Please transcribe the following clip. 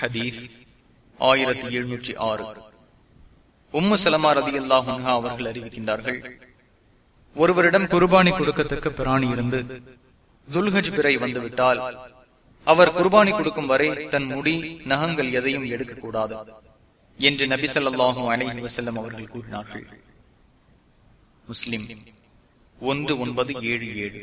ஹதீஸ் ஆயிரத்தி எழுநூற்றி ஆறு. உம்மு சலமா ரதி அல்லாஹா அவர்கள் அறிவிக்கின்றார்கள் ஒருவரிடம் குர்பானி கொடுக்கத்தக்க பிராணி இருந்து துல்ஹஜ் பிறை வந்துவிட்டால் அவர் குர்பானி கொடுக்கும் வரை தன் முடி நகங்கள் எதையும் எடுக்கக்கூடாது என்று நபி சொல்லாஹும் அலை வசல்லம் அவர்கள் கூறினார்கள். முஸ்லிம் ஒன்று ஒன்பது ஏழு ஏழு.